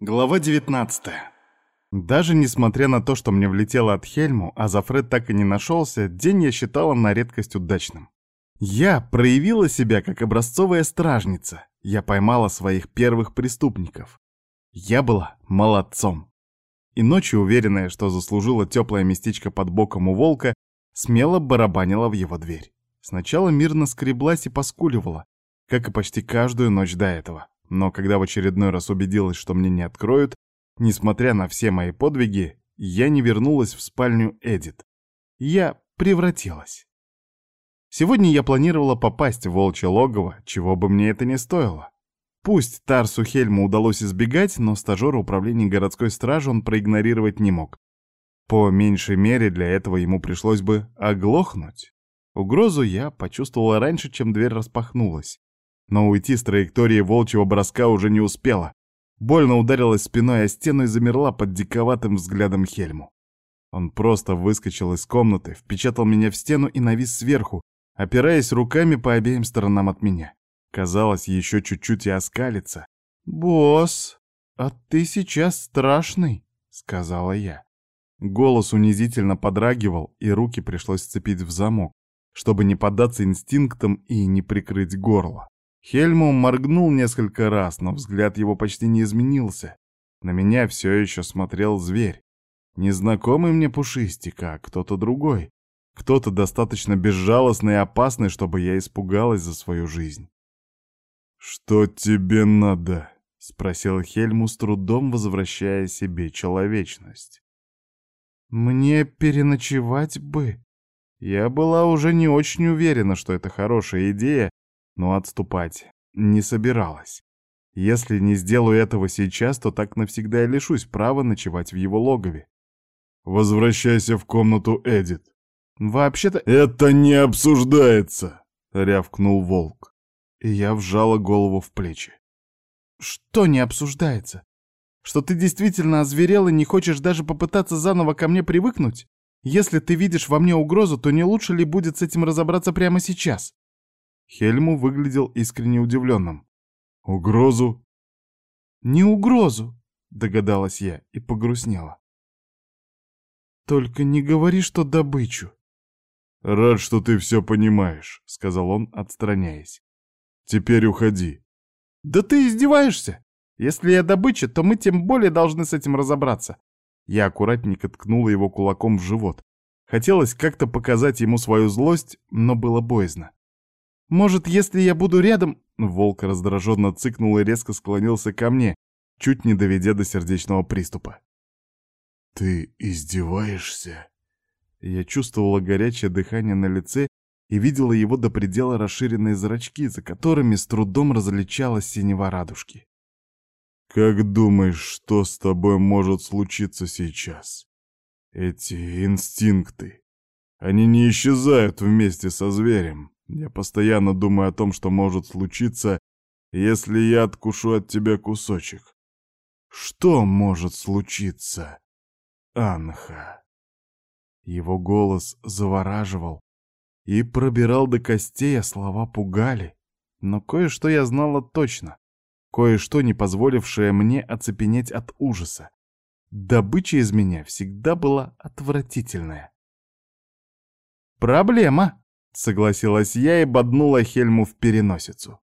Глава 19. Даже несмотря на то, что мне влетело от Хельму, а Зафред так и не нашелся, день я считала на редкость удачным. Я проявила себя как образцовая стражница. Я поймала своих первых преступников. Я была молодцом. И ночью, уверенная, что заслужила теплое местечко под боком у волка, смело барабанила в его дверь. Сначала мирно скреблась и поскуливала, как и почти каждую ночь до этого. Но когда в очередной раз убедилась, что мне не откроют, несмотря на все мои подвиги, я не вернулась в спальню Эдит. Я превратилась. Сегодня я планировала попасть в волчье логово, чего бы мне это ни стоило. Пусть Тарсу Хельму удалось избегать, но стажера управления городской стражи он проигнорировать не мог. По меньшей мере для этого ему пришлось бы оглохнуть. Угрозу я почувствовала раньше, чем дверь распахнулась но уйти с траектории волчьего броска уже не успела. Больно ударилась спиной о стену и замерла под диковатым взглядом Хельму. Он просто выскочил из комнаты, впечатал меня в стену и навис сверху, опираясь руками по обеим сторонам от меня. Казалось, еще чуть-чуть и оскалится. «Босс, а ты сейчас страшный», — сказала я. Голос унизительно подрагивал, и руки пришлось сцепить в замок, чтобы не поддаться инстинктам и не прикрыть горло. Хельму моргнул несколько раз, но взгляд его почти не изменился. На меня все еще смотрел зверь. Незнакомый мне пушистик, а кто-то другой. Кто-то достаточно безжалостный и опасный, чтобы я испугалась за свою жизнь. «Что тебе надо?» — спросил Хельму с трудом, возвращая себе человечность. «Мне переночевать бы». Я была уже не очень уверена, что это хорошая идея, но отступать не собиралась. Если не сделаю этого сейчас, то так навсегда и лишусь права ночевать в его логове. «Возвращайся в комнату, Эдит». «Вообще-то...» «Это не обсуждается!» — рявкнул волк. И я вжала голову в плечи. «Что не обсуждается? Что ты действительно озверел и не хочешь даже попытаться заново ко мне привыкнуть? Если ты видишь во мне угрозу, то не лучше ли будет с этим разобраться прямо сейчас?» Хельму выглядел искренне удивленным. «Угрозу?» «Не угрозу», — догадалась я и погрустнела. «Только не говори, что добычу». «Рад, что ты все понимаешь», — сказал он, отстраняясь. «Теперь уходи». «Да ты издеваешься? Если я добыча, то мы тем более должны с этим разобраться». Я аккуратненько ткнула его кулаком в живот. Хотелось как-то показать ему свою злость, но было боязно. Может, если я буду рядом...» Волк раздраженно цыкнул и резко склонился ко мне, чуть не доведя до сердечного приступа. «Ты издеваешься?» Я чувствовала горячее дыхание на лице и видела его до предела расширенные зрачки, за которыми с трудом различалась синева радужки. «Как думаешь, что с тобой может случиться сейчас? Эти инстинкты, они не исчезают вместе со зверем. Я постоянно думаю о том, что может случиться, если я откушу от тебя кусочек. Что может случиться, Анха? Его голос завораживал и пробирал до костей, а слова пугали. Но кое-что я знала точно, кое-что, не позволившее мне оцепенеть от ужаса. Добыча из меня всегда была отвратительная. «Проблема!» Согласилась я и боднула Хельму в переносицу.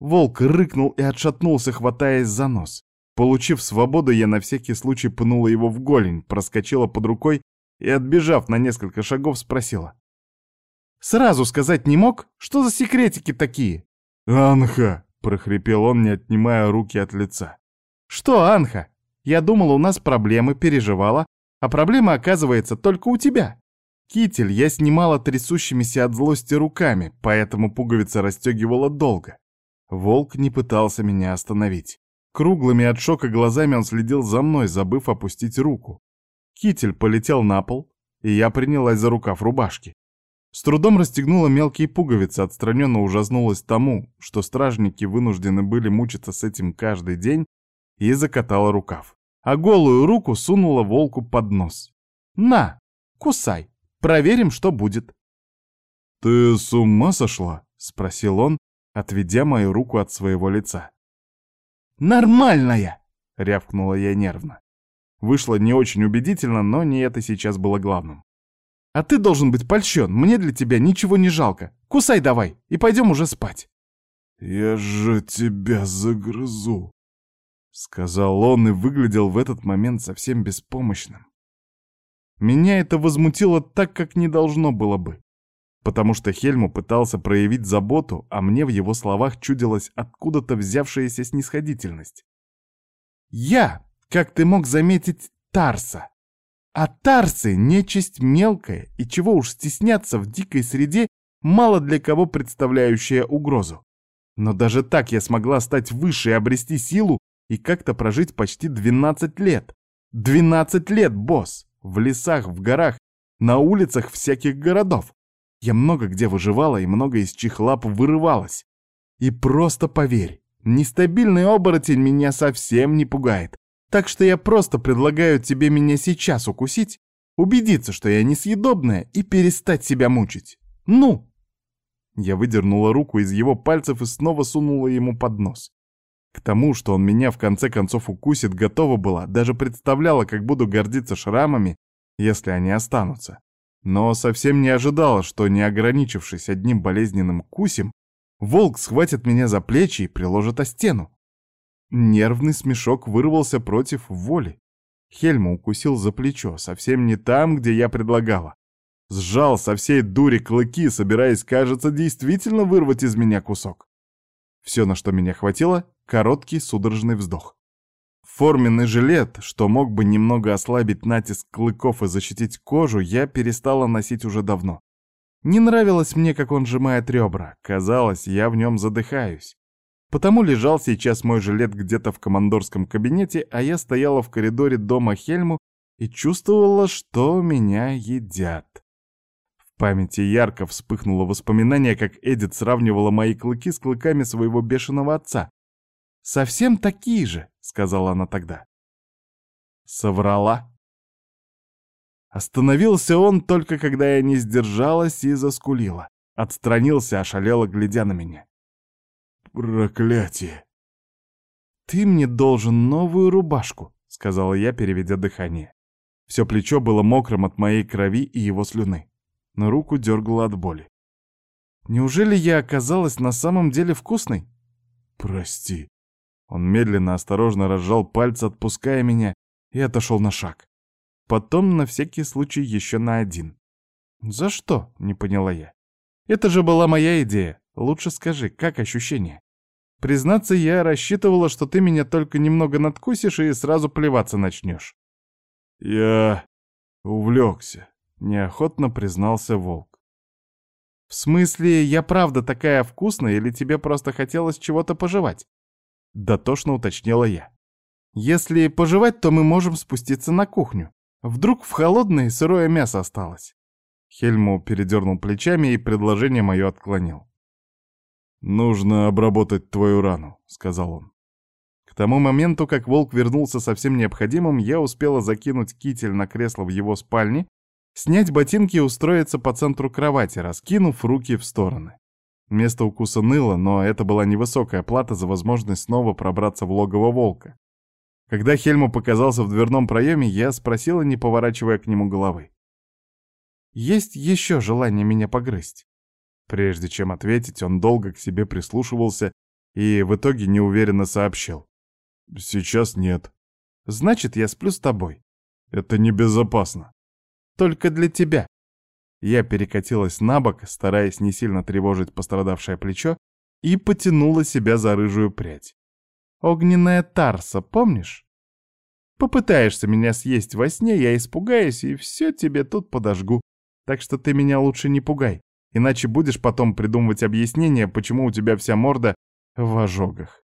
Волк рыкнул и отшатнулся, хватаясь за нос. Получив свободу, я на всякий случай пнула его в голень, проскочила под рукой и, отбежав на несколько шагов, спросила. «Сразу сказать не мог? Что за секретики такие?» «Анха!» — прохрипел он, не отнимая руки от лица. «Что, Анха? Я думала, у нас проблемы, переживала, а проблема оказывается только у тебя». Китель я снимала трясущимися от злости руками, поэтому пуговица расстегивала долго. Волк не пытался меня остановить. Круглыми от шока глазами он следил за мной, забыв опустить руку. Китель полетел на пол, и я принялась за рукав рубашки. С трудом расстегнула мелкие пуговицы, отстраненно ужаснулась тому, что стражники вынуждены были мучиться с этим каждый день, и закатала рукав. А голую руку сунула волку под нос. «На, кусай!» Проверим, что будет». «Ты с ума сошла?» — спросил он, отведя мою руку от своего лица. «Нормальная!» — рявкнула я нервно. Вышло не очень убедительно, но не это сейчас было главным. «А ты должен быть польщен, мне для тебя ничего не жалко. Кусай давай, и пойдем уже спать». «Я же тебя загрызу», — сказал он и выглядел в этот момент совсем беспомощным. Меня это возмутило так, как не должно было бы. Потому что Хельму пытался проявить заботу, а мне в его словах чудилась откуда-то взявшаяся снисходительность. Я, как ты мог заметить, Тарса. А Тарсы — нечисть мелкая, и чего уж стесняться в дикой среде, мало для кого представляющая угрозу. Но даже так я смогла стать выше и обрести силу и как-то прожить почти 12 лет. 12 лет, босс! В лесах, в горах, на улицах всяких городов. Я много где выживала и много из чьих лап вырывалась. И просто поверь, нестабильный оборотень меня совсем не пугает. Так что я просто предлагаю тебе меня сейчас укусить, убедиться, что я несъедобная, и перестать себя мучить. Ну!» Я выдернула руку из его пальцев и снова сунула ему под нос. К тому, что он меня в конце концов укусит, готова была, даже представляла, как буду гордиться шрамами, если они останутся. Но совсем не ожидала, что, не ограничившись одним болезненным кусем, волк схватит меня за плечи и приложит о стену. Нервный смешок вырвался против воли. Хельма укусил за плечо, совсем не там, где я предлагала. Сжал со всей дури клыки, собираясь, кажется, действительно вырвать из меня кусок. Все, на что меня хватило, короткий судорожный вздох. Форменный жилет, что мог бы немного ослабить натиск клыков и защитить кожу, я перестала носить уже давно. Не нравилось мне, как он сжимает ребра. Казалось, я в нем задыхаюсь. Потому лежал сейчас мой жилет где-то в командорском кабинете, а я стояла в коридоре дома Хельму и чувствовала, что меня едят. Памяти ярко вспыхнуло воспоминание, как Эдит сравнивала мои клыки с клыками своего бешеного отца. «Совсем такие же», — сказала она тогда. Соврала. Остановился он только когда я не сдержалась и заскулила. Отстранился, ошалело, глядя на меня. «Проклятие!» «Ты мне должен новую рубашку», — сказала я, переведя дыхание. Все плечо было мокрым от моей крови и его слюны но руку дергала от боли. Неужели я оказалась на самом деле вкусной? Прости. Он медленно, осторожно разжал пальцы, отпуская меня, и отошел на шаг. Потом на всякий случай еще на один. «За что?» — не поняла я. «Это же была моя идея. Лучше скажи, как ощущение?» Признаться, я рассчитывала, что ты меня только немного надкусишь и сразу плеваться начнешь. Я увлекся. Неохотно признался волк. «В смысле, я правда такая вкусная или тебе просто хотелось чего-то пожевать?» Дотошно уточнила я. «Если пожевать, то мы можем спуститься на кухню. Вдруг в холодное сырое мясо осталось?» Хельму передернул плечами и предложение мое отклонил. «Нужно обработать твою рану», — сказал он. К тому моменту, как волк вернулся со всем необходимым, я успела закинуть китель на кресло в его спальне Снять ботинки и устроиться по центру кровати, раскинув руки в стороны. Место укуса ныло, но это была невысокая плата за возможность снова пробраться в логово волка. Когда Хельму показался в дверном проеме, я спросила, не поворачивая к нему головы. «Есть еще желание меня погрызть?» Прежде чем ответить, он долго к себе прислушивался и в итоге неуверенно сообщил. «Сейчас нет». «Значит, я сплю с тобой». «Это небезопасно». Только для тебя. Я перекатилась на бок, стараясь не сильно тревожить пострадавшее плечо, и потянула себя за рыжую прядь. Огненная Тарса, помнишь? Попытаешься меня съесть во сне, я испугаюсь и все тебе тут подожгу. Так что ты меня лучше не пугай, иначе будешь потом придумывать объяснение, почему у тебя вся морда в ожогах.